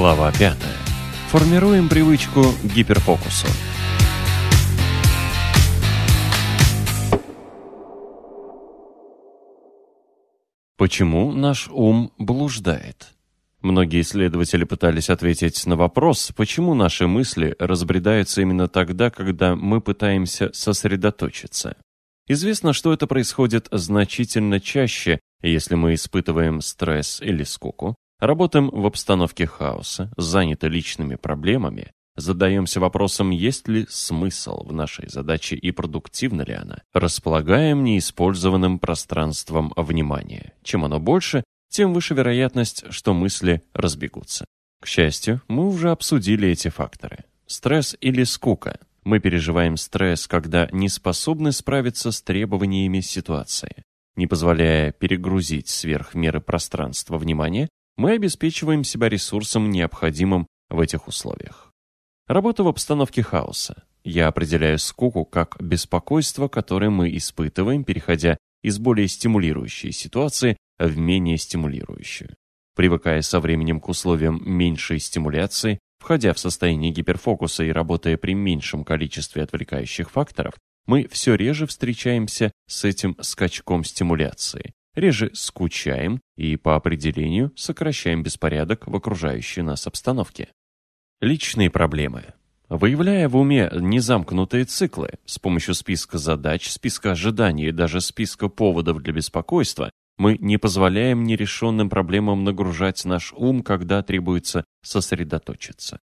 Глава 5. Формируем привычку к гиперфокусу. Почему наш ум блуждает? Многие исследователи пытались ответить на вопрос, почему наши мысли разбредаются именно тогда, когда мы пытаемся сосредоточиться. Известно, что это происходит значительно чаще, если мы испытываем стресс или скуку, работаем в обстановке хаоса, заняты личными проблемами, задаемся вопросом, есть ли смысл в нашей задаче и продуктивна ли она, располагаем неиспользованным пространством внимания. Чем оно больше, тем выше вероятность, что мысли разбегутся. К счастью, мы уже обсудили эти факторы. Стресс или скука мы переживаем стресс, когда не способны справиться с требованиями ситуации. Не позволяя перегрузить сверх меры пространства внимания, мы обеспечиваем себя ресурсом, необходимым в этих условиях. Работа в обстановке хаоса. Я определяю скуку как беспокойство, которое мы испытываем, переходя из более стимулирующей ситуации в менее стимулирующую. Привыкая со временем к условиям меньшей стимуляции, Входя в состояние гиперфокуса и работая при меньшем количестве отвлекающих факторов, мы все реже встречаемся с этим скачком стимуляции, реже скучаем и по определению сокращаем беспорядок в окружающей нас обстановке. Личные проблемы. Выявляя в уме незамкнутые циклы с помощью списка задач, списка ожиданий и даже списка поводов для беспокойства, мы не позволяем нерешенным проблемам нагружать наш ум, когда требуется сосредоточиться.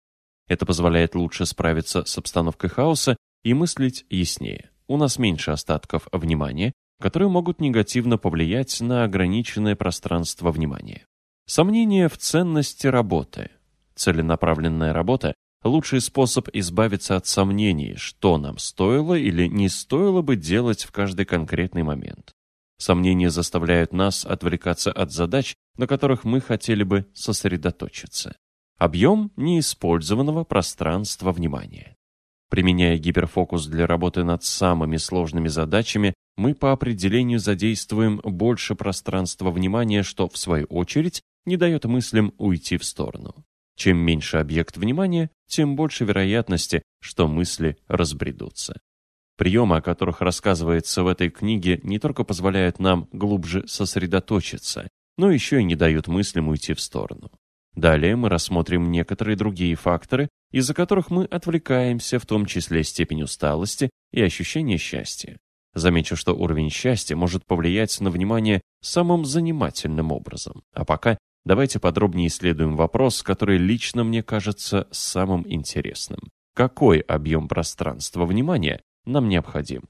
Это позволяет лучше справиться с обстановкой хаоса и мыслить яснее. У нас меньше остатков внимания, которые могут негативно повлиять на ограниченное пространство внимания. Сомнение в ценности работы. Целенаправленная работа – лучший способ избавиться от сомнений, что нам стоило или не стоило бы делать в каждый конкретный момент. Сомнения заставляют нас отвлекаться от задач, на которых мы хотели бы сосредоточиться. Объем неиспользованного пространства внимания. Применяя гиперфокус для работы над самыми сложными задачами, мы по определению задействуем больше пространства внимания, что, в свою очередь, не дает мыслям уйти в сторону. Чем меньше объект внимания, тем больше вероятности, что мысли разбредутся. Приемы, о которых рассказывается в этой книге, не только позволяют нам глубже сосредоточиться, но еще и не дают мыслям уйти в сторону. Далее мы рассмотрим некоторые другие факторы, из-за которых мы отвлекаемся, в том числе степень усталости и ощущение счастья. Замечу, что уровень счастья может повлиять на внимание самым занимательным образом. А пока давайте подробнее исследуем вопрос, который лично мне кажется самым интересным. Какой объем пространства внимания нам необходим.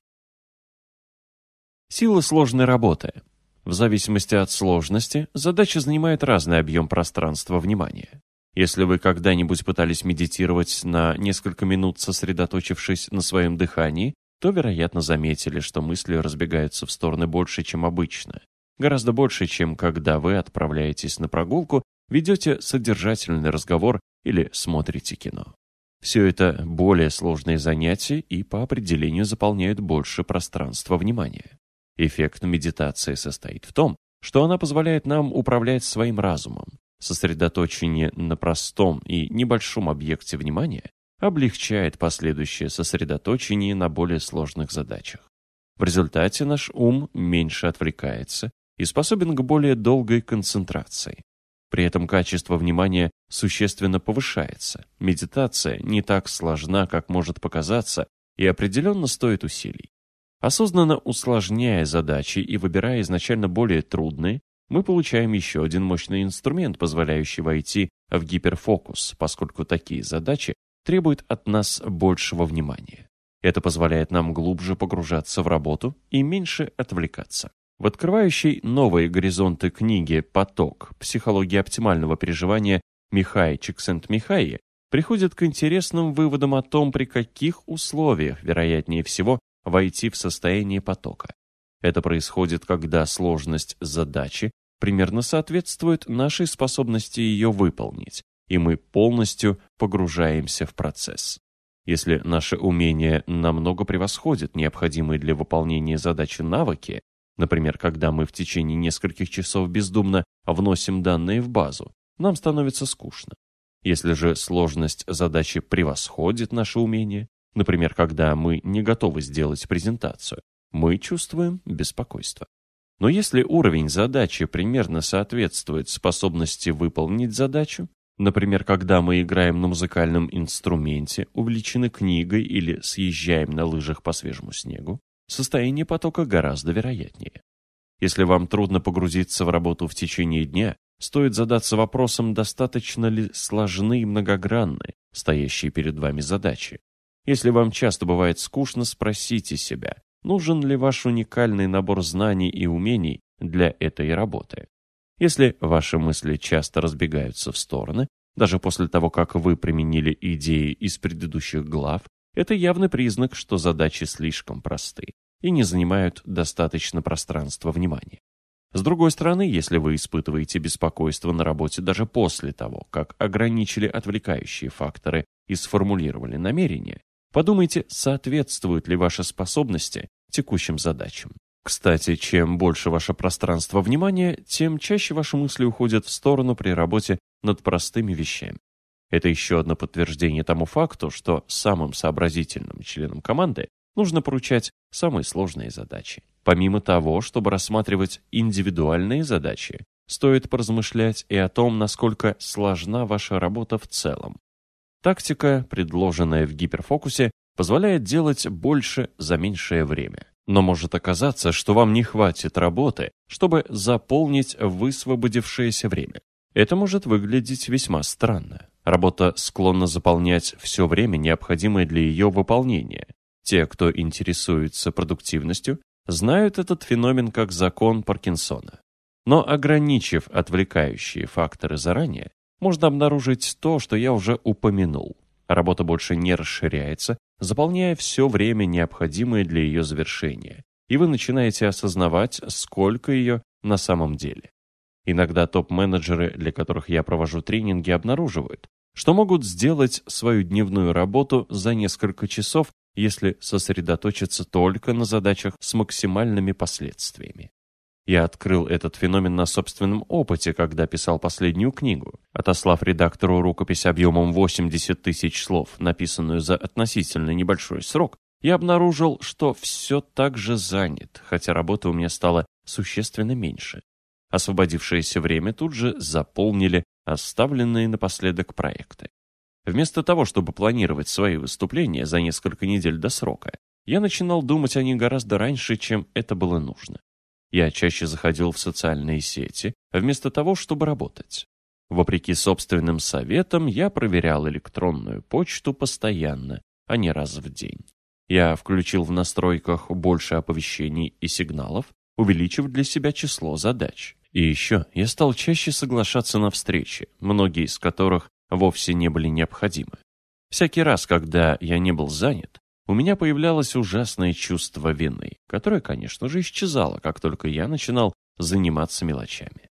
Сила сложной работы. В зависимости от сложности, задача занимает разный объем пространства внимания. Если вы когда-нибудь пытались медитировать на несколько минут, сосредоточившись на своем дыхании, то, вероятно, заметили, что мысли разбегаются в стороны больше, чем обычно. Гораздо больше, чем когда вы отправляетесь на прогулку, ведете содержательный разговор или смотрите кино. Все это более сложные занятия и по определению заполняют больше пространства внимания. Эффект медитации состоит в том, что она позволяет нам управлять своим разумом. Сосредоточение на простом и небольшом объекте внимания облегчает последующее сосредоточение на более сложных задачах. В результате наш ум меньше отвлекается и способен к более долгой концентрации. При этом качество внимания существенно повышается. Медитация не так сложна, как может показаться, и определенно стоит усилий. Осознанно усложняя задачи и выбирая изначально более трудные, мы получаем еще один мощный инструмент, позволяющий войти в гиперфокус, поскольку такие задачи требуют от нас большего внимания. Это позволяет нам глубже погружаться в работу и меньше отвлекаться. В открывающей новые горизонты книге «Поток. Психология оптимального переживания» Михай Чиксент-Михайи приходит к интересным выводам о том, при каких условиях, вероятнее всего, войти в состояние потока. Это происходит, когда сложность задачи примерно соответствует нашей способности ее выполнить, и мы полностью погружаемся в процесс. Если наше умение намного превосходит необходимые для выполнения задачи навыки, Например, когда мы в течение нескольких часов бездумно вносим данные в базу, нам становится скучно. Если же сложность задачи превосходит наше умение, например, когда мы не готовы сделать презентацию, мы чувствуем беспокойство. Но если уровень задачи примерно соответствует способности выполнить задачу, например, когда мы играем на музыкальном инструменте, увлечены книгой или съезжаем на лыжах по свежему снегу, состояние потока гораздо вероятнее. Если вам трудно погрузиться в работу в течение дня, стоит задаться вопросом, достаточно ли сложны и многогранны стоящие перед вами задачи. Если вам часто бывает скучно, спросите себя, нужен ли ваш уникальный набор знаний и умений для этой работы. Если ваши мысли часто разбегаются в стороны, даже после того, как вы применили идеи из предыдущих глав, это явный признак, что задачи слишком просты и не занимают достаточно пространства внимания. С другой стороны, если вы испытываете беспокойство на работе даже после того, как ограничили отвлекающие факторы и сформулировали намерения, подумайте, соответствуют ли ваши способности текущим задачам. Кстати, чем больше ваше пространство внимания, тем чаще ваши мысли уходят в сторону при работе над простыми вещами. Это еще одно подтверждение тому факту, что самым сообразительным членам команды нужно поручать самые сложные задачи. Помимо того, чтобы рассматривать индивидуальные задачи, стоит поразмышлять и о том, насколько сложна ваша работа в целом. Тактика, предложенная в гиперфокусе, позволяет делать больше за меньшее время. Но может оказаться, что вам не хватит работы, чтобы заполнить высвободившееся время. Это может выглядеть весьма странно. Работа склонна заполнять все время, необходимое для ее выполнения. Те, кто интересуется продуктивностью, знают этот феномен как закон Паркинсона. Но ограничив отвлекающие факторы заранее, можно обнаружить то, что я уже упомянул. Работа больше не расширяется, заполняя все время, необходимое для ее завершения, и вы начинаете осознавать, сколько ее на самом деле. Иногда топ-менеджеры, для которых я провожу тренинги, обнаруживают, что могут сделать свою дневную работу за несколько часов, если сосредоточиться только на задачах с максимальными последствиями. Я открыл этот феномен на собственном опыте, когда писал последнюю книгу. Отослав редактору рукопись объемом 80 тысяч слов, написанную за относительно небольшой срок, я обнаружил, что все так же занят, хотя работы у меня стало существенно меньше. Освободившееся время тут же заполнили оставленные напоследок проекты. Вместо того, чтобы планировать свои выступления за несколько недель до срока, я начинал думать о них гораздо раньше, чем это было нужно. Я чаще заходил в социальные сети, вместо того, чтобы работать. Вопреки собственным советам, я проверял электронную почту постоянно, а не раз в день. Я включил в настройках больше оповещений и сигналов, увеличив для себя число задач. И еще я стал чаще соглашаться на встречи, многие из которых вовсе не были необходимы. Всякий раз, когда я не был занят, у меня появлялось ужасное чувство вины, которое, конечно же, исчезало, как только я начинал заниматься мелочами.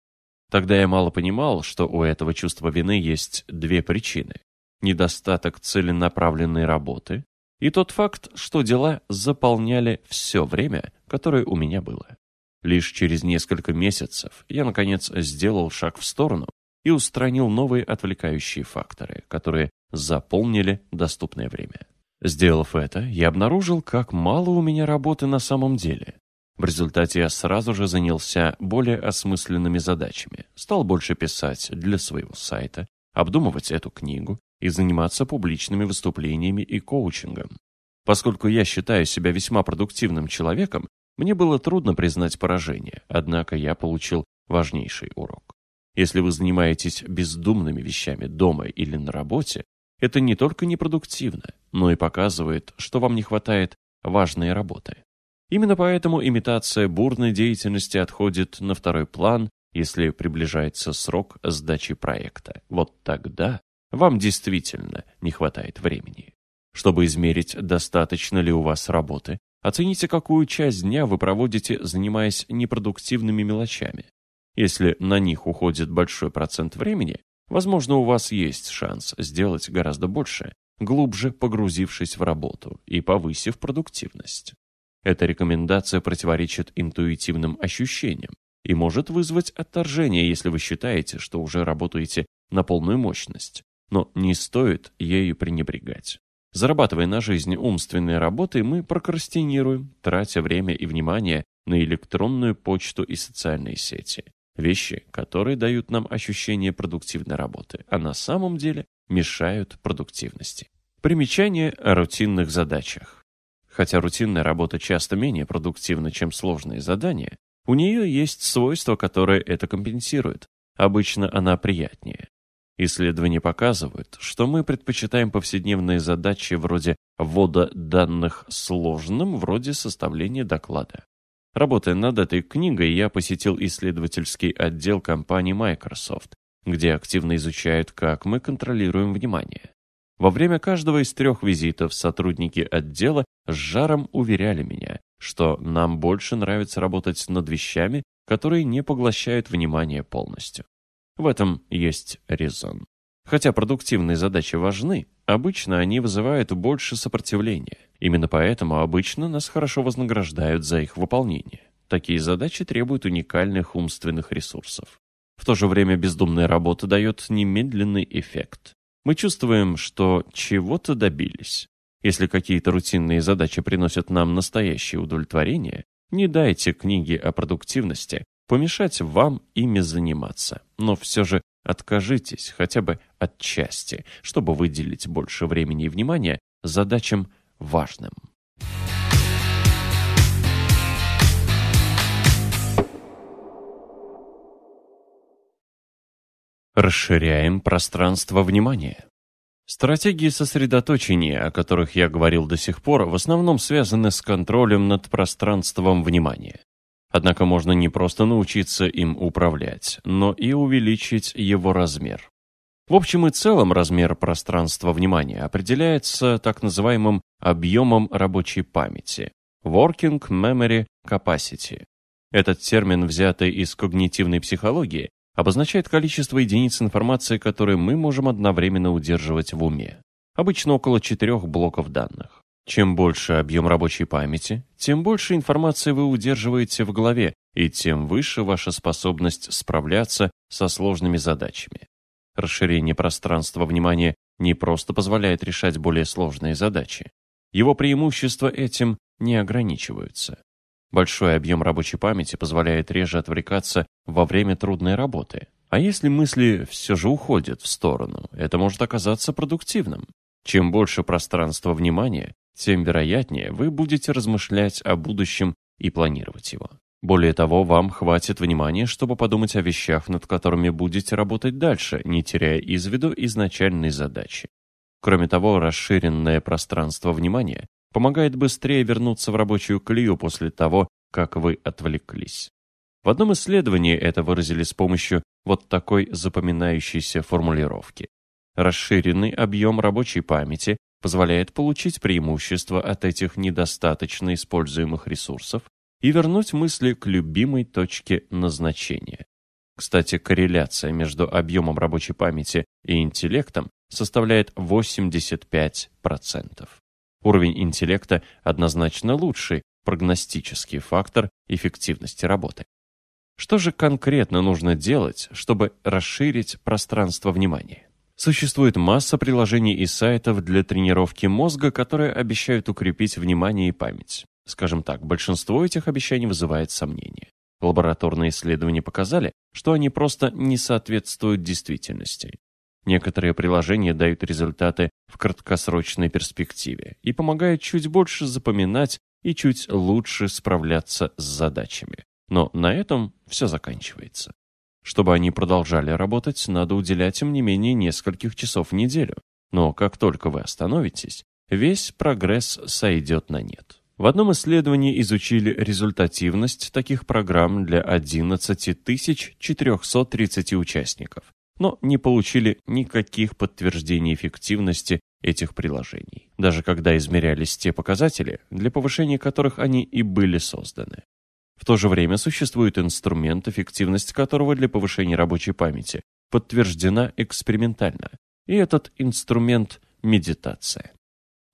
Тогда я мало понимал, что у этого чувства вины есть две причины. Недостаток целенаправленной работы и тот факт, что дела заполняли все время, которое у меня было. Лишь через несколько месяцев я, наконец, сделал шаг в сторону и устранил новые отвлекающие факторы, которые заполнили доступное время. Сделав это, я обнаружил, как мало у меня работы на самом деле. В результате я сразу же занялся более осмысленными задачами, стал больше писать для своего сайта, обдумывать эту книгу и заниматься публичными выступлениями и коучингом. Поскольку я считаю себя весьма продуктивным человеком, мне было трудно признать поражение, однако я получил важнейший урок. Если вы занимаетесь бездумными вещами дома или на работе, это не только непродуктивно, но и показывает, что вам не хватает важной работы. Именно поэтому имитация бурной деятельности отходит на второй план, если приближается срок сдачи проекта. Вот тогда вам действительно не хватает времени. Чтобы измерить, достаточно ли у вас работы, оцените, какую часть дня вы проводите, занимаясь непродуктивными мелочами. Если на них уходит большой процент времени, Возможно, у вас есть шанс сделать гораздо больше, глубже погрузившись в работу и повысив продуктивность. Эта рекомендация противоречит интуитивным ощущениям и может вызвать отторжение, если вы считаете, что уже работаете на полную мощность. но не стоит ею пренебрегать. Зарабатывая на жизнь умственной работой, мы прокрастинируем, тратя время и внимание на электронную почту и социальные сети. Вещи, которые дают нам ощущение продуктивной работы, а на самом деле мешают продуктивности. Примечание о рутинных задачах. Хотя рутинная работа часто менее продуктивна, чем сложные задания, у нее есть свойство, которое это компенсирует. Обычно она приятнее. Исследования показывают, что мы предпочитаем повседневные задачи вроде ввода данных сложным, вроде составления доклада. Работая над этой книгой, я посетил исследовательский отдел компании Microsoft, где активно изучают, как мы контролируем внимание. Во время каждого из трех визитов сотрудники отдела с жаром уверяли меня, что нам больше нравится работать над вещами, которые не поглощают внимание полностью. В этом есть резон. Хотя продуктивные задачи важны, обычно они вызывают больше сопротивления. Именно поэтому обычно нас хорошо вознаграждают за их выполнение. Такие задачи требуют уникальных умственных ресурсов. В то же время бездумная работа дает немедленный эффект. Мы чувствуем, что чего-то добились. Если какие-то рутинные задачи приносят нам настоящее удовлетворение, не дайте книге о продуктивности помешать вам ими заниматься. Но все же откажитесь хотя бы от части, чтобы выделить больше времени и внимания задачам важным. Расширяем пространство внимания. Стратегии сосредоточения, о которых я говорил до сих пор, в основном связаны с контролем над пространством внимания. Однако можно не просто научиться им управлять, но и увеличить его размер. В общем и целом размер пространства внимания определяется так называемым объемом рабочей памяти – Working Memory Capacity. Этот термин, взятый из когнитивной психологии, обозначает количество единиц информации, которые мы можем одновременно удерживать в уме. Обычно около четырех блоков данных. Чем больше объем рабочей памяти, тем больше информации вы удерживаете в голове, и тем выше ваша способность справляться со сложными задачами. Расширение пространства внимания не просто позволяет решать более сложные задачи. Его преимущества этим не ограничиваются. Большой объем рабочей памяти позволяет реже отвлекаться во время трудной работы. А если мысли все же уходят в сторону, это может оказаться продуктивным. Чем больше пространства внимания, тем вероятнее вы будете размышлять о будущем и планировать его. Более того, вам хватит внимания, чтобы подумать о вещах, над которыми будете работать дальше, не теряя из виду изначальной задачи. Кроме того, расширенное пространство внимания помогает быстрее вернуться в рабочую колею после того, как вы отвлеклись. В одном исследовании это выразили с помощью вот такой запоминающейся формулировки. Расширенный объем рабочей памяти позволяет получить преимущество от этих недостаточно используемых ресурсов и вернуть мысли к любимой точке назначения. Кстати, корреляция между объемом рабочей памяти и интеллектом составляет 85%. Уровень интеллекта однозначно лучший прогностический фактор эффективности работы. Что же конкретно нужно делать, чтобы расширить пространство внимания? Существует масса приложений и сайтов для тренировки мозга, которые обещают укрепить внимание и память. Скажем так, большинство этих обещаний вызывает сомнения. Лабораторные исследования показали, что они просто не соответствуют действительности. Некоторые приложения дают результаты в краткосрочной перспективе и помогают чуть больше запоминать и чуть лучше справляться с задачами. Но на этом все заканчивается. Чтобы они продолжали работать, надо уделять им не менее нескольких часов в неделю. Но как только вы остановитесь, весь прогресс сойдет на нет. В одном исследовании изучили результативность таких программ для 11 430 участников но не получили никаких подтверждений эффективности этих приложений, даже когда измерялись те показатели, для повышения которых они и были созданы. В то же время существует инструмент, эффективность которого для повышения рабочей памяти подтверждена экспериментально, и этот инструмент – медитация.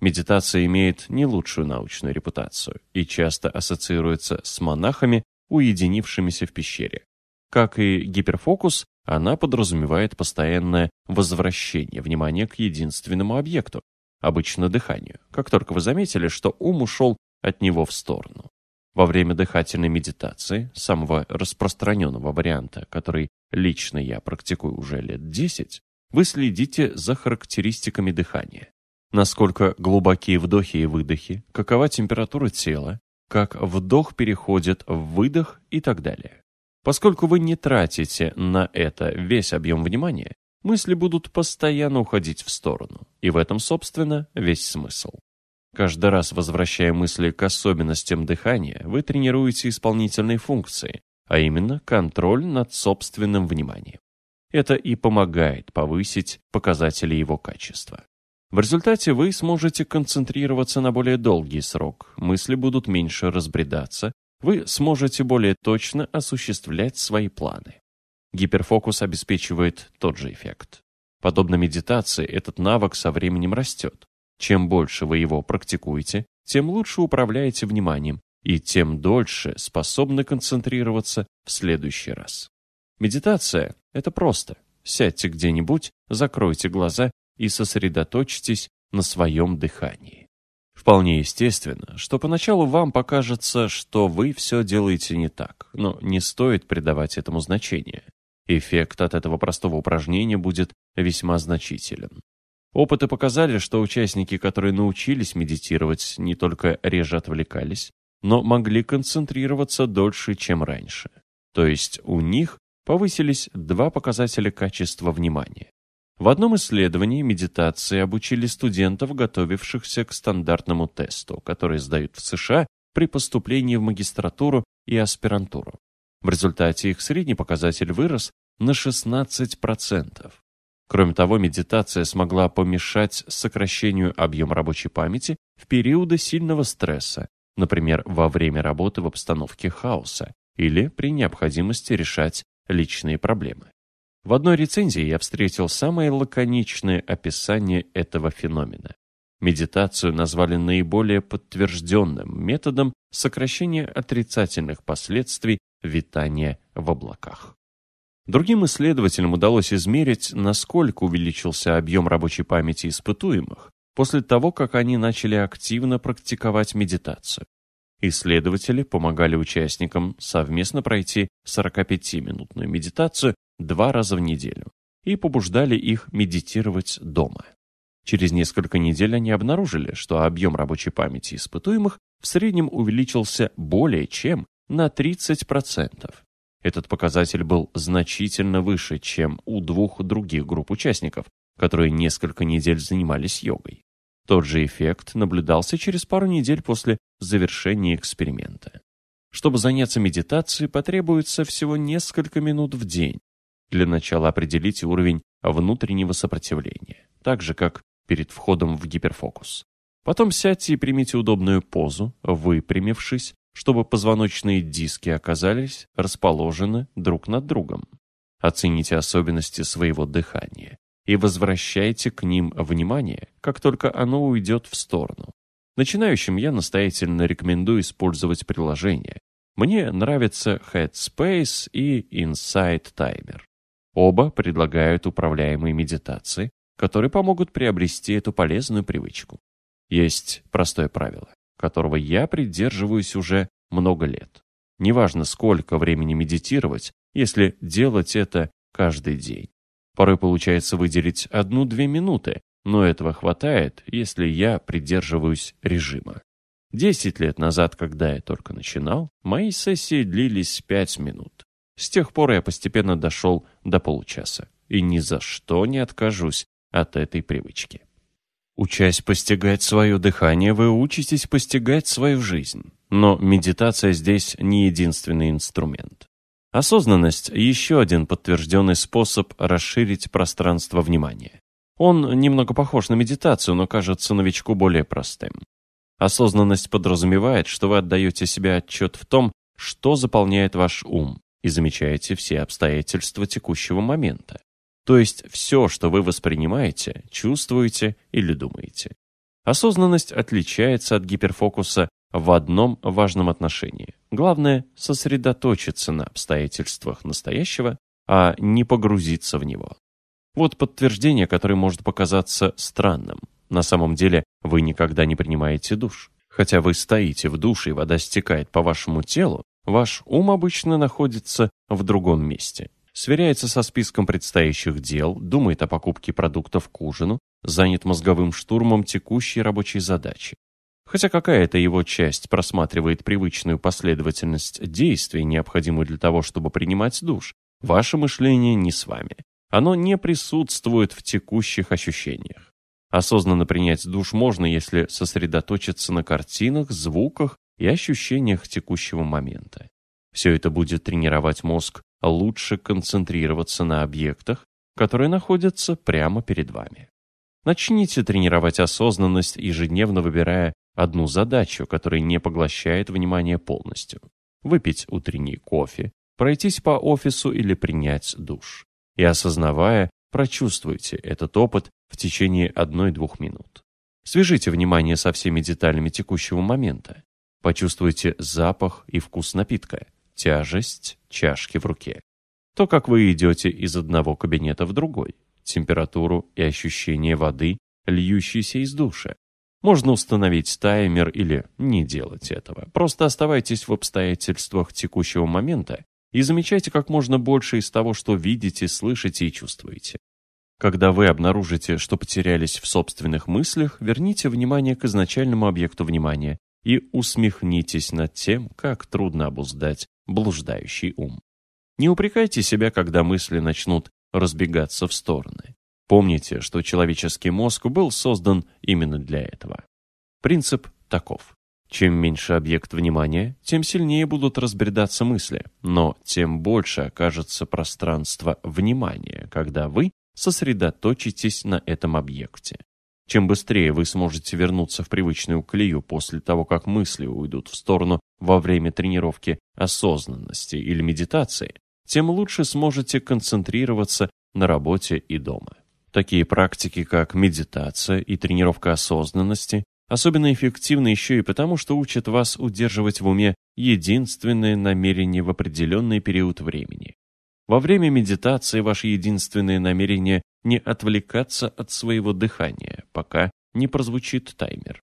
Медитация имеет не лучшую научную репутацию и часто ассоциируется с монахами, уединившимися в пещере. Как и гиперфокус, Она подразумевает постоянное возвращение внимания к единственному объекту, обычно дыханию, как только вы заметили, что ум ушел от него в сторону. Во время дыхательной медитации, самого распространенного варианта, который лично я практикую уже лет 10, вы следите за характеристиками дыхания. Насколько глубокие вдохи и выдохи, какова температура тела, как вдох переходит в выдох и так далее. Поскольку вы не тратите на это весь объем внимания, мысли будут постоянно уходить в сторону. И в этом, собственно, весь смысл. Каждый раз возвращая мысли к особенностям дыхания, вы тренируете исполнительные функции, а именно контроль над собственным вниманием. Это и помогает повысить показатели его качества. В результате вы сможете концентрироваться на более долгий срок, мысли будут меньше разбредаться, вы сможете более точно осуществлять свои планы. Гиперфокус обеспечивает тот же эффект. Подобно медитации, этот навык со временем растет. Чем больше вы его практикуете, тем лучше управляете вниманием и тем дольше способны концентрироваться в следующий раз. Медитация – это просто. Сядьте где-нибудь, закройте глаза и сосредоточьтесь на своем дыхании. Вполне естественно, что поначалу вам покажется, что вы все делаете не так, но не стоит придавать этому значения. Эффект от этого простого упражнения будет весьма значителен. Опыты показали, что участники, которые научились медитировать, не только реже отвлекались, но могли концентрироваться дольше, чем раньше. То есть у них повысились два показателя качества внимания. В одном исследовании медитации обучили студентов, готовившихся к стандартному тесту, который сдают в США при поступлении в магистратуру и аспирантуру. В результате их средний показатель вырос на 16%. Кроме того, медитация смогла помешать сокращению объема рабочей памяти в периоды сильного стресса, например, во время работы в обстановке хаоса или при необходимости решать личные проблемы. В одной рецензии я встретил самое лаконичное описание этого феномена. Медитацию назвали наиболее подтвержденным методом сокращения отрицательных последствий витания в облаках. Другим исследователям удалось измерить, насколько увеличился объем рабочей памяти испытуемых после того, как они начали активно практиковать медитацию. Исследователи помогали участникам совместно пройти 45-минутную медитацию два раза в неделю и побуждали их медитировать дома. Через несколько недель они обнаружили, что объем рабочей памяти испытуемых в среднем увеличился более чем на 30%. Этот показатель был значительно выше, чем у двух других групп участников, которые несколько недель занимались йогой. Тот же эффект наблюдался через пару недель после завершения эксперимента. Чтобы заняться медитацией, потребуется всего несколько минут в день. Для начала определите уровень внутреннего сопротивления, так же, как перед входом в гиперфокус. Потом сядьте и примите удобную позу, выпрямившись, чтобы позвоночные диски оказались расположены друг над другом. Оцените особенности своего дыхания и возвращайте к ним внимание, как только оно уйдет в сторону. Начинающим я настоятельно рекомендую использовать приложение. Мне нравятся Headspace и Insight Timer. Оба предлагают управляемые медитации, которые помогут приобрести эту полезную привычку. Есть простое правило которого я придерживаюсь уже много лет. Неважно, сколько времени медитировать, если делать это каждый день. Порой получается выделить одну-две минуты, но этого хватает, если я придерживаюсь режима. Десять лет назад, когда я только начинал, мои сессии длились пять минут. С тех пор я постепенно дошел до получаса. И ни за что не откажусь от этой привычки. Учась постигать свое дыхание, вы учитесь постигать свою жизнь. Но медитация здесь не единственный инструмент. Осознанность – еще один подтвержденный способ расширить пространство внимания. Он немного похож на медитацию, но кажется новичку более простым. Осознанность подразумевает, что вы отдаете себе отчет в том, что заполняет ваш ум, и замечаете все обстоятельства текущего момента. То есть все, что вы воспринимаете, чувствуете или думаете. Осознанность отличается от гиперфокуса в одном важном отношении. Главное – сосредоточиться на обстоятельствах настоящего а не погрузиться в него. Вот подтверждение, которое может показаться странным. На самом деле вы никогда не принимаете душ. Хотя вы стоите в душе и вода стекает по вашему телу, ваш ум обычно находится в другом месте. Сверяется со списком предстоящих дел, думает о покупке продуктов к ужину, занят мозговым штурмом текущей рабочей задачи. Хотя какая-то его часть просматривает привычную последовательность действий, необходимую для того, чтобы принимать душ, ваше мышление не с вами. Оно не присутствует в текущих ощущениях. Осознанно принять душ можно, если сосредоточиться на картинах, звуках и ощущениях текущего момента. Все это будет тренировать мозг лучше концентрироваться на объектах, которые находятся прямо перед вами. Начните тренировать осознанность, ежедневно выбирая одну задачу, которая не поглощает внимание полностью. Выпить утренний кофе, пройтись по офису или принять душ. И осознавая, прочувствуйте этот опыт в течение одной-двух минут. Свяжите внимание со всеми деталями текущего момента. Почувствуйте запах и вкус напитка, тяжесть чашки в руке. То, как вы идете из одного кабинета в другой, температуру и ощущение воды, льющейся из душа. Можно установить таймер или не делать этого. Просто оставайтесь в обстоятельствах текущего момента и замечайте как можно больше из того, что видите, слышите и чувствуете. Когда вы обнаружите, что потерялись в собственных мыслях, верните внимание к изначальному объекту внимания и усмехнитесь над тем, как трудно обуздать блуждающий ум. Не упрекайте себя, когда мысли начнут разбегаться в стороны. Помните, что человеческий мозг был создан именно для этого. Принцип таков. Чем меньше объект внимания, тем сильнее будут разбредаться мысли, но тем больше окажется пространство внимания, когда вы сосредоточитесь на этом объекте. Чем быстрее вы сможете вернуться в привычную колею после того, как мысли уйдут в сторону во время тренировки осознанности или медитации, тем лучше сможете концентрироваться на работе и дома. Такие практики, как медитация и тренировка осознанности, Особенно эффективно еще и потому, что учат вас удерживать в уме единственное намерение в определенный период времени. Во время медитации ваше единственное намерение не отвлекаться от своего дыхания, пока не прозвучит таймер.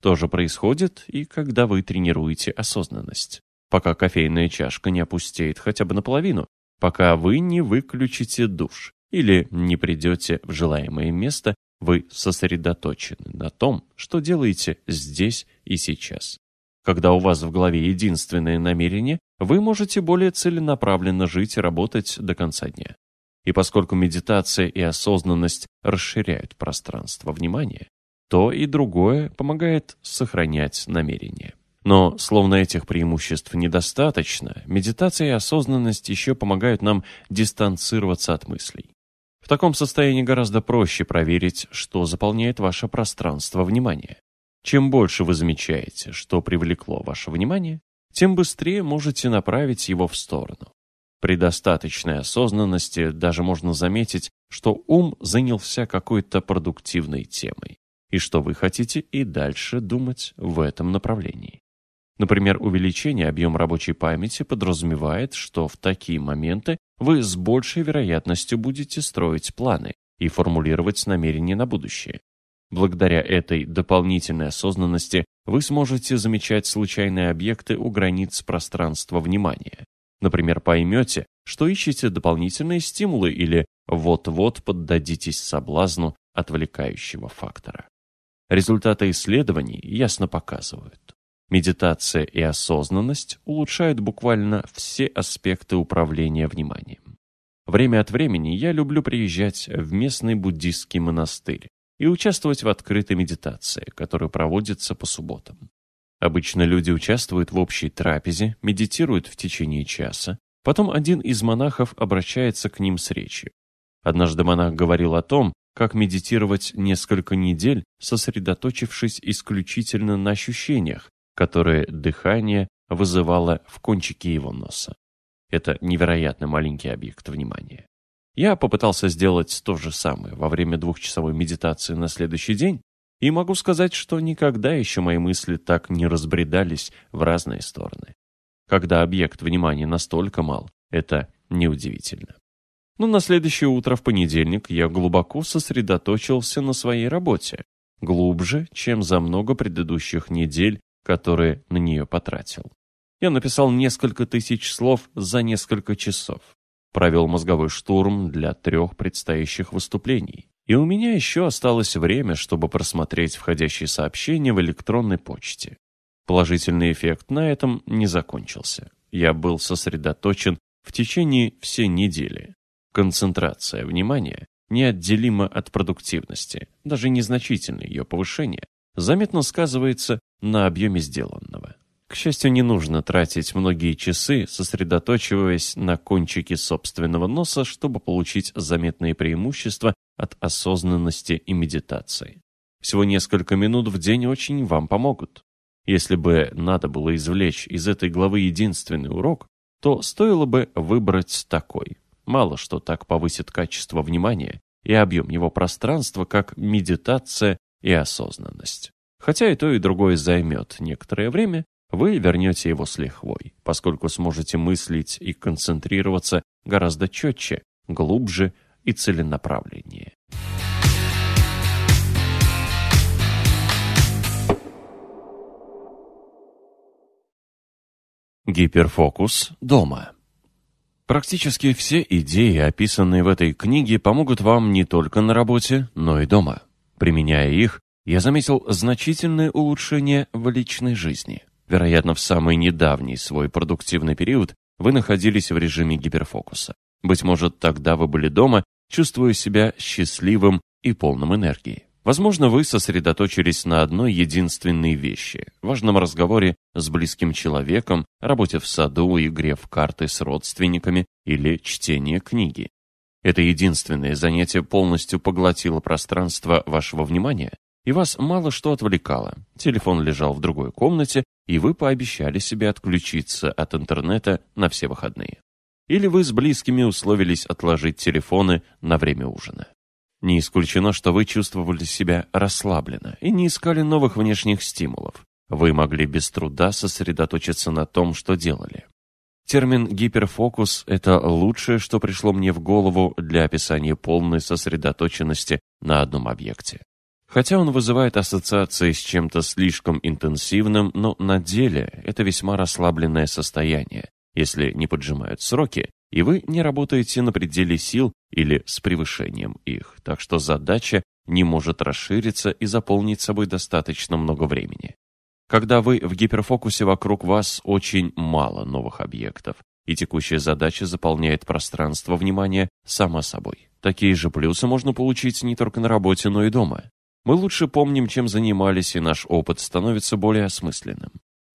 То же происходит и когда вы тренируете осознанность. Пока кофейная чашка не опустеет хотя бы наполовину, пока вы не выключите душ или не придете в желаемое место вы сосредоточены на том, что делаете здесь и сейчас. Когда у вас в голове единственное намерение, вы можете более целенаправленно жить и работать до конца дня. И поскольку медитация и осознанность расширяют пространство внимания, то и другое помогает сохранять намерение. Но, словно этих преимуществ недостаточно, медитация и осознанность еще помогают нам дистанцироваться от мыслей. В таком состоянии гораздо проще проверить, что заполняет ваше пространство внимания. Чем больше вы замечаете, что привлекло ваше внимание, тем быстрее можете направить его в сторону. При достаточной осознанности даже можно заметить, что ум занялся какой-то продуктивной темой, и что вы хотите и дальше думать в этом направлении. Например, увеличение объема рабочей памяти подразумевает, что в такие моменты вы с большей вероятностью будете строить планы и формулировать намерения на будущее. Благодаря этой дополнительной осознанности вы сможете замечать случайные объекты у границ пространства внимания. Например, поймете, что ищете дополнительные стимулы или вот-вот поддадитесь соблазну отвлекающего фактора. Результаты исследований ясно показывают. Медитация и осознанность улучшают буквально все аспекты управления вниманием. Время от времени я люблю приезжать в местный буддийский монастырь и участвовать в открытой медитации, которая проводится по субботам. Обычно люди участвуют в общей трапезе, медитируют в течение часа, потом один из монахов обращается к ним с речью. Однажды монах говорил о том, как медитировать несколько недель, сосредоточившись исключительно на ощущениях, которое дыхание вызывало в кончике его носа. Это невероятно маленький объект внимания. Я попытался сделать то же самое во время двухчасовой медитации на следующий день, и могу сказать, что никогда еще мои мысли так не разбредались в разные стороны. Когда объект внимания настолько мал, это неудивительно. Но на следующее утро в понедельник я глубоко сосредоточился на своей работе, глубже, чем за много предыдущих недель, которые на нее потратил. Я написал несколько тысяч слов за несколько часов. Провел мозговой штурм для трех предстоящих выступлений. И у меня еще осталось время, чтобы просмотреть входящие сообщения в электронной почте. Положительный эффект на этом не закончился. Я был сосредоточен в течение всей недели. Концентрация внимания неотделима от продуктивности, даже незначительное ее повышение, заметно сказывается на объеме сделанного. К счастью, не нужно тратить многие часы, сосредоточиваясь на кончике собственного носа, чтобы получить заметные преимущества от осознанности и медитации. Всего несколько минут в день очень вам помогут. Если бы надо было извлечь из этой главы единственный урок, то стоило бы выбрать такой. Мало что так повысит качество внимания и объем его пространства, как медитация и осознанность. Хотя и то, и другое займет некоторое время, вы вернете его с лихвой, поскольку сможете мыслить и концентрироваться гораздо четче, глубже и целенаправленнее. Гиперфокус дома. Практически все идеи, описанные в этой книге, помогут вам не только на работе, но и дома. Применяя их, я заметил значительное улучшение в личной жизни. Вероятно, в самый недавний свой продуктивный период вы находились в режиме гиперфокуса. Быть может, тогда вы были дома, чувствуя себя счастливым и полным энергии. Возможно, вы сосредоточились на одной единственной вещи – важном разговоре с близким человеком, работе в саду, игре в карты с родственниками или чтении книги. Это единственное занятие полностью поглотило пространство вашего внимания, и вас мало что отвлекало. Телефон лежал в другой комнате, и вы пообещали себе отключиться от интернета на все выходные. Или вы с близкими условились отложить телефоны на время ужина. Не исключено, что вы чувствовали себя расслабленно и не искали новых внешних стимулов. Вы могли без труда сосредоточиться на том, что делали. Термин «гиперфокус» — это лучшее, что пришло мне в голову для описания полной сосредоточенности на одном объекте. Хотя он вызывает ассоциации с чем-то слишком интенсивным, но на деле это весьма расслабленное состояние, если не поджимают сроки и вы не работаете на пределе сил или с превышением их, так что задача не может расшириться и заполнить собой достаточно много времени. Когда вы в гиперфокусе вокруг вас очень мало новых объектов, и текущая задача заполняет пространство внимания сама собой. Такие же плюсы можно получить не только на работе, но и дома. Мы лучше помним, чем занимались, и наш опыт становится более осмысленным.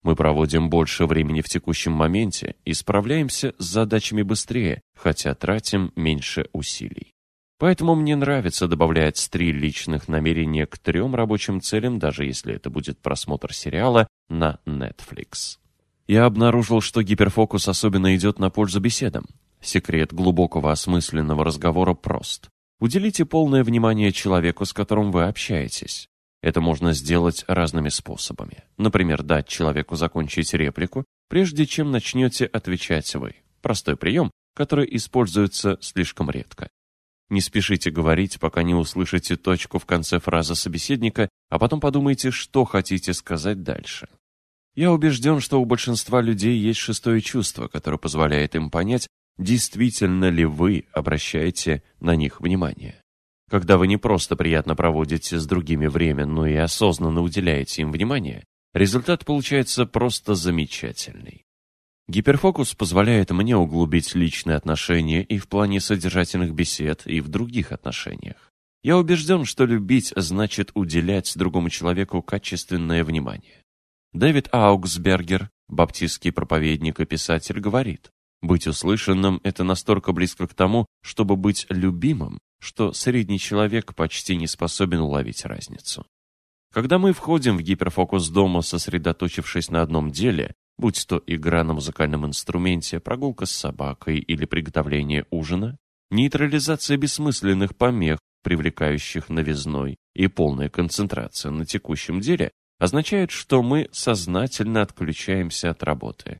Мы проводим больше времени в текущем моменте и справляемся с задачами быстрее, хотя тратим меньше усилий. Поэтому мне нравится добавлять три личных намерения к трем рабочим целям, даже если это будет просмотр сериала на Netflix. Я обнаружил, что гиперфокус особенно идет на пользу беседам. Секрет глубокого осмысленного разговора прост. Уделите полное внимание человеку, с которым вы общаетесь. Это можно сделать разными способами. Например, дать человеку закончить реплику, прежде чем начнете отвечать вы. Простой прием, который используется слишком редко. Не спешите говорить, пока не услышите точку в конце фразы собеседника, а потом подумайте, что хотите сказать дальше. Я убежден, что у большинства людей есть шестое чувство, которое позволяет им понять, действительно ли вы обращаете на них внимание. Когда вы не просто приятно проводите с другими время, но и осознанно уделяете им внимание, результат получается просто замечательный. Гиперфокус позволяет мне углубить личные отношения и в плане содержательных бесед, и в других отношениях. Я убежден, что любить значит уделять другому человеку качественное внимание. Дэвид Ауксбергер, баптистский проповедник и писатель, говорит, «Быть услышанным – это настолько близко к тому, чтобы быть любимым, что средний человек почти не способен уловить разницу. Когда мы входим в гиперфокус дома, сосредоточившись на одном деле, будь то игра на музыкальном инструменте, прогулка с собакой или приготовление ужина, нейтрализация бессмысленных помех, привлекающих новизной, и полная концентрация на текущем деле означает, что мы сознательно отключаемся от работы.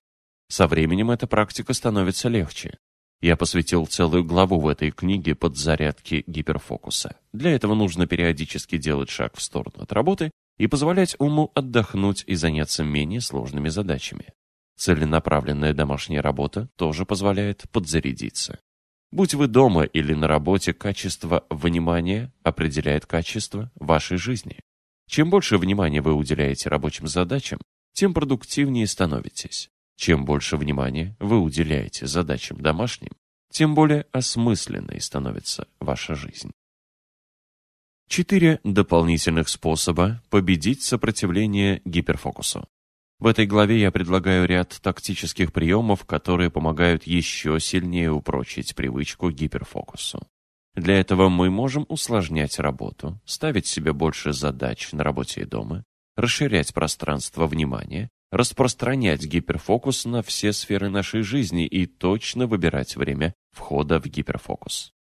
Со временем эта практика становится легче. Я посвятил целую главу в этой книге подзарядке гиперфокуса. Для этого нужно периодически делать шаг в сторону от работы и позволять уму отдохнуть и заняться менее сложными задачами. Целенаправленная домашняя работа тоже позволяет подзарядиться. Будь вы дома или на работе, качество внимания определяет качество вашей жизни. Чем больше внимания вы уделяете рабочим задачам, тем продуктивнее становитесь. Чем больше внимания вы уделяете задачам домашним, тем более осмысленной становится ваша жизнь. Четыре дополнительных способа победить сопротивление гиперфокусу. В этой главе я предлагаю ряд тактических приемов, которые помогают еще сильнее упрочить привычку гиперфокусу. Для этого мы можем усложнять работу, ставить себе больше задач на работе и дома, расширять пространство внимания, распространять гиперфокус на все сферы нашей жизни и точно выбирать время входа в гиперфокус.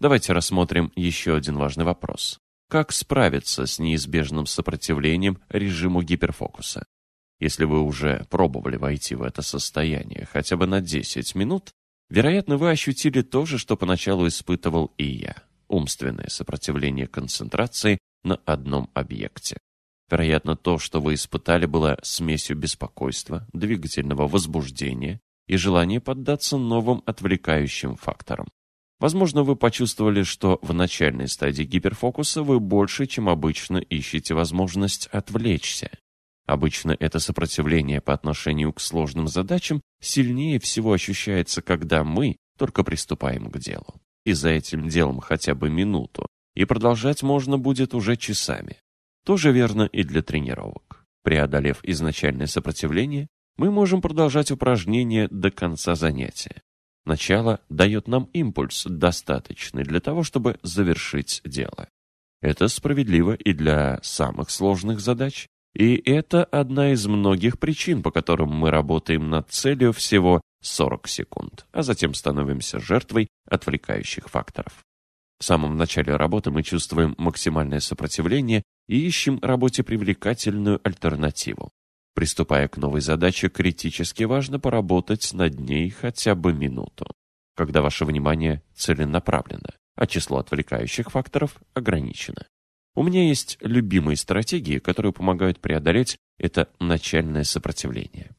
Давайте рассмотрим еще один важный вопрос. Как справиться с неизбежным сопротивлением режиму гиперфокуса? Если вы уже пробовали войти в это состояние хотя бы на 10 минут, вероятно, вы ощутили то же, что поначалу испытывал и я – умственное сопротивление концентрации на одном объекте. Вероятно, то, что вы испытали, было смесью беспокойства, двигательного возбуждения и желания поддаться новым отвлекающим факторам. Возможно, вы почувствовали, что в начальной стадии гиперфокуса вы больше, чем обычно, ищете возможность отвлечься. Обычно это сопротивление по отношению к сложным задачам сильнее всего ощущается, когда мы только приступаем к делу. И за этим делом хотя бы минуту, и продолжать можно будет уже часами. Тоже верно и для тренировок. Преодолев изначальное сопротивление, мы можем продолжать упражнение до конца занятия. Начало дает нам импульс, достаточный для того, чтобы завершить дело. Это справедливо и для самых сложных задач, и это одна из многих причин, по которым мы работаем над целью всего 40 секунд, а затем становимся жертвой отвлекающих факторов. В самом начале работы мы чувствуем максимальное сопротивление и ищем работе привлекательную альтернативу. Приступая к новой задаче, критически важно поработать над ней хотя бы минуту, когда ваше внимание целенаправлено, а число отвлекающих факторов ограничено. У меня есть любимые стратегии, которые помогают преодолеть это начальное сопротивление.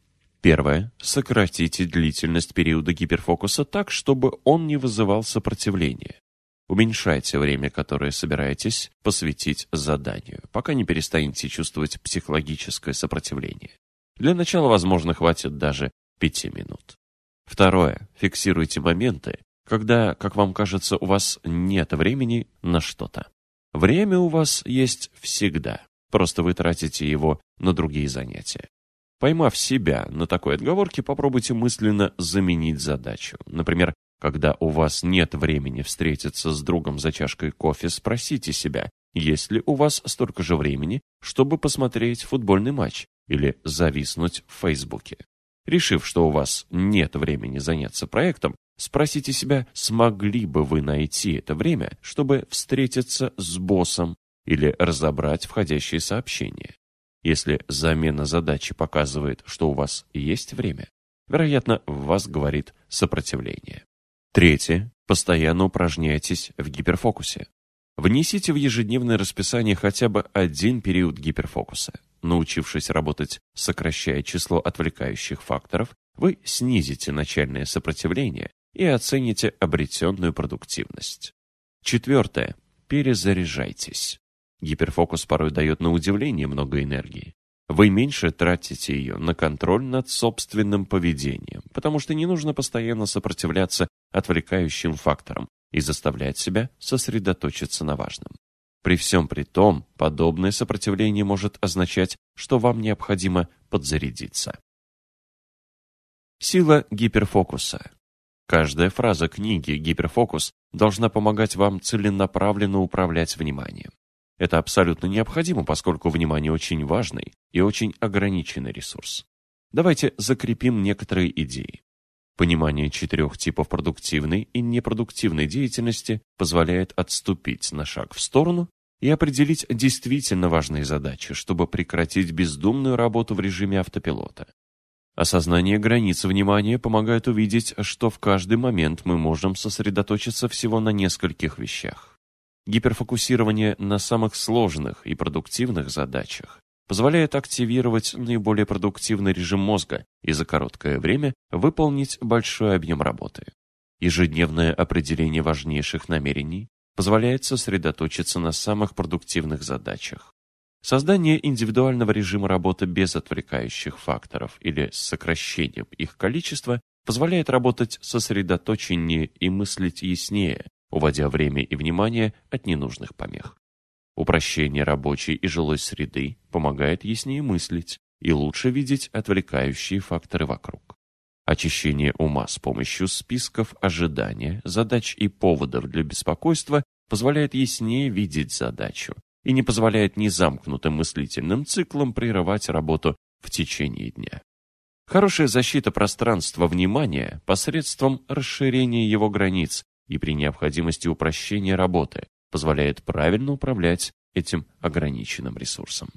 Первое. Сократите длительность периода гиперфокуса так, чтобы он не вызывал сопротивления. Уменьшайте время, которое собираетесь посвятить заданию, пока не перестанете чувствовать психологическое сопротивление. Для начала, возможно, хватит даже пяти минут. Второе. Фиксируйте моменты, когда, как вам кажется, у вас нет времени на что-то. Время у вас есть всегда, просто вы тратите его на другие занятия. Поймав себя на такой отговорке, попробуйте мысленно заменить задачу. Например, когда у вас нет времени встретиться с другом за чашкой кофе, спросите себя, есть ли у вас столько же времени, чтобы посмотреть футбольный матч или зависнуть в Фейсбуке. Решив, что у вас нет времени заняться проектом, спросите себя, смогли бы вы найти это время, чтобы встретиться с боссом или разобрать входящие сообщения. Если замена задачи показывает, что у вас есть время, вероятно, в вас говорит сопротивление. Третье. Постоянно упражняйтесь в гиперфокусе. Внесите в ежедневное расписание хотя бы один период гиперфокуса. Научившись работать, сокращая число отвлекающих факторов, вы снизите начальное сопротивление и оцените обретенную продуктивность. Четвертое. Перезаряжайтесь. Гиперфокус порой дает на удивление много энергии. Вы меньше тратите ее на контроль над собственным поведением, потому что не нужно постоянно сопротивляться отвлекающим факторам и заставлять себя сосредоточиться на важном. При всем при том, подобное сопротивление может означать, что вам необходимо подзарядиться. Сила гиперфокуса. Каждая фраза книги «Гиперфокус» должна помогать вам целенаправленно управлять вниманием. Это абсолютно необходимо, поскольку внимание очень важный и очень ограниченный ресурс. Давайте закрепим некоторые идеи. Понимание четырех типов продуктивной и непродуктивной деятельности позволяет отступить на шаг в сторону и определить действительно важные задачи, чтобы прекратить бездумную работу в режиме автопилота. Осознание границ внимания помогает увидеть, что в каждый момент мы можем сосредоточиться всего на нескольких вещах. Гиперфокусирование на самых сложных и продуктивных задачах позволяет активировать наиболее продуктивный режим мозга и за короткое время выполнить большой объем работы. Ежедневное определение важнейших намерений позволяет сосредоточиться на самых продуктивных задачах. Создание индивидуального режима работы без отвлекающих факторов или с сокращением их количества позволяет работать сосредоточеннее и мыслить яснее, уводя время и внимание от ненужных помех. Упрощение рабочей и жилой среды помогает яснее мыслить и лучше видеть отвлекающие факторы вокруг. Очищение ума с помощью списков ожидания, задач и поводов для беспокойства позволяет яснее видеть задачу, и не позволяет незамкнутым мыслительным циклам прерывать работу в течение дня. Хорошая защита пространства внимания посредством расширения его границ и при необходимости упрощения работы позволяет правильно управлять этим ограниченным ресурсом.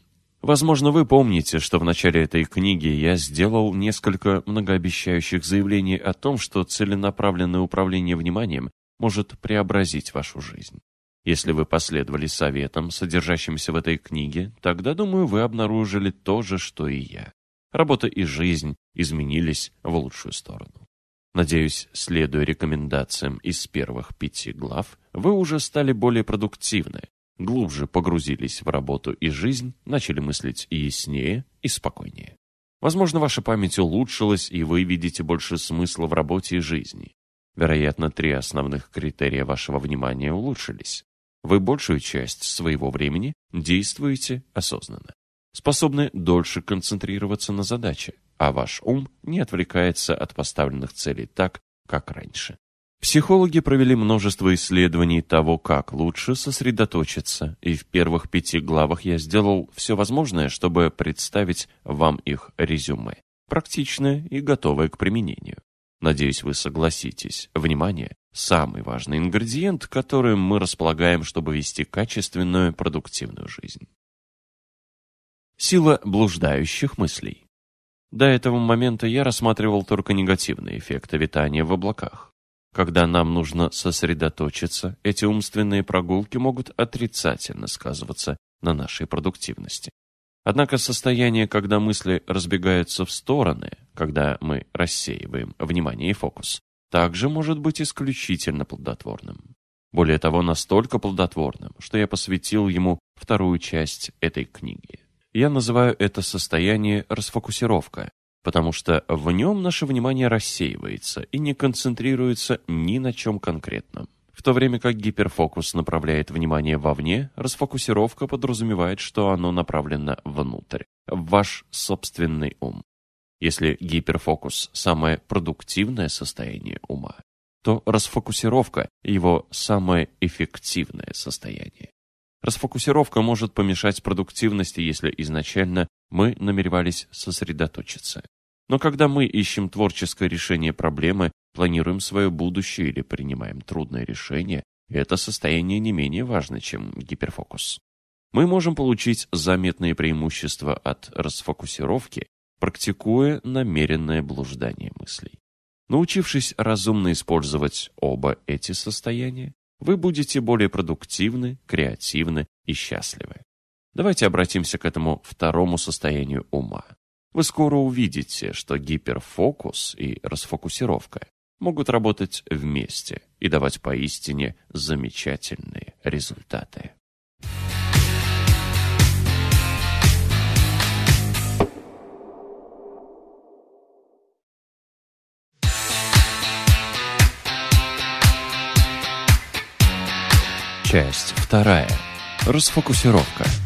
Возможно, вы помните, что в начале этой книги я сделал несколько многообещающих заявлений о том, что целенаправленное управление вниманием может преобразить вашу жизнь. Если вы последовали советам, содержащимся в этой книге, тогда, думаю, вы обнаружили то же, что и я. Работа и жизнь изменились в лучшую сторону. Надеюсь, следуя рекомендациям из первых пяти глав, вы уже стали более продуктивны, глубже погрузились в работу и жизнь, начали мыслить и яснее, и спокойнее. Возможно, ваша память улучшилась, и вы видите больше смысла в работе и жизни. Вероятно, три основных критерия вашего внимания улучшились. Вы большую часть своего времени действуете осознанно. Способны дольше концентрироваться на задаче, а ваш ум не отвлекается от поставленных целей так, как раньше. Психологи провели множество исследований того, как лучше сосредоточиться, и в первых пяти главах я сделал все возможное, чтобы представить вам их резюме, практичное и готовое к применению. Надеюсь, вы согласитесь. Внимание – самый важный ингредиент, которым мы располагаем, чтобы вести качественную, продуктивную жизнь. Сила блуждающих мыслей. До этого момента я рассматривал только негативные эффекты витания в облаках. Когда нам нужно сосредоточиться, эти умственные прогулки могут отрицательно сказываться на нашей продуктивности. Однако состояние, когда мысли разбегаются в стороны, когда мы рассеиваем внимание и фокус, также может быть исключительно плодотворным. Более того, настолько плодотворным, что я посвятил ему вторую часть этой книги. Я называю это состояние расфокусировка, потому что в нем наше внимание рассеивается и не концентрируется ни на чем конкретном. В то время как гиперфокус направляет внимание вовне, расфокусировка подразумевает, что оно направлено внутрь, в ваш собственный ум. Если гиперфокус – самое продуктивное состояние ума, то расфокусировка – его самое эффективное состояние. Расфокусировка может помешать продуктивности, если изначально мы намеревались сосредоточиться. Но когда мы ищем творческое решение проблемы, планируем свое будущее или принимаем трудное решение, это состояние не менее важно, чем гиперфокус. Мы можем получить заметные преимущества от расфокусировки, практикуя намеренное блуждание мыслей. Научившись разумно использовать оба эти состояния, вы будете более продуктивны, креативны и счастливы. Давайте обратимся к этому второму состоянию ума. Вы скоро увидите, что гиперфокус и расфокусировка могут работать вместе и давать поистине замечательные результаты. Часть вторая. Расфокусировка.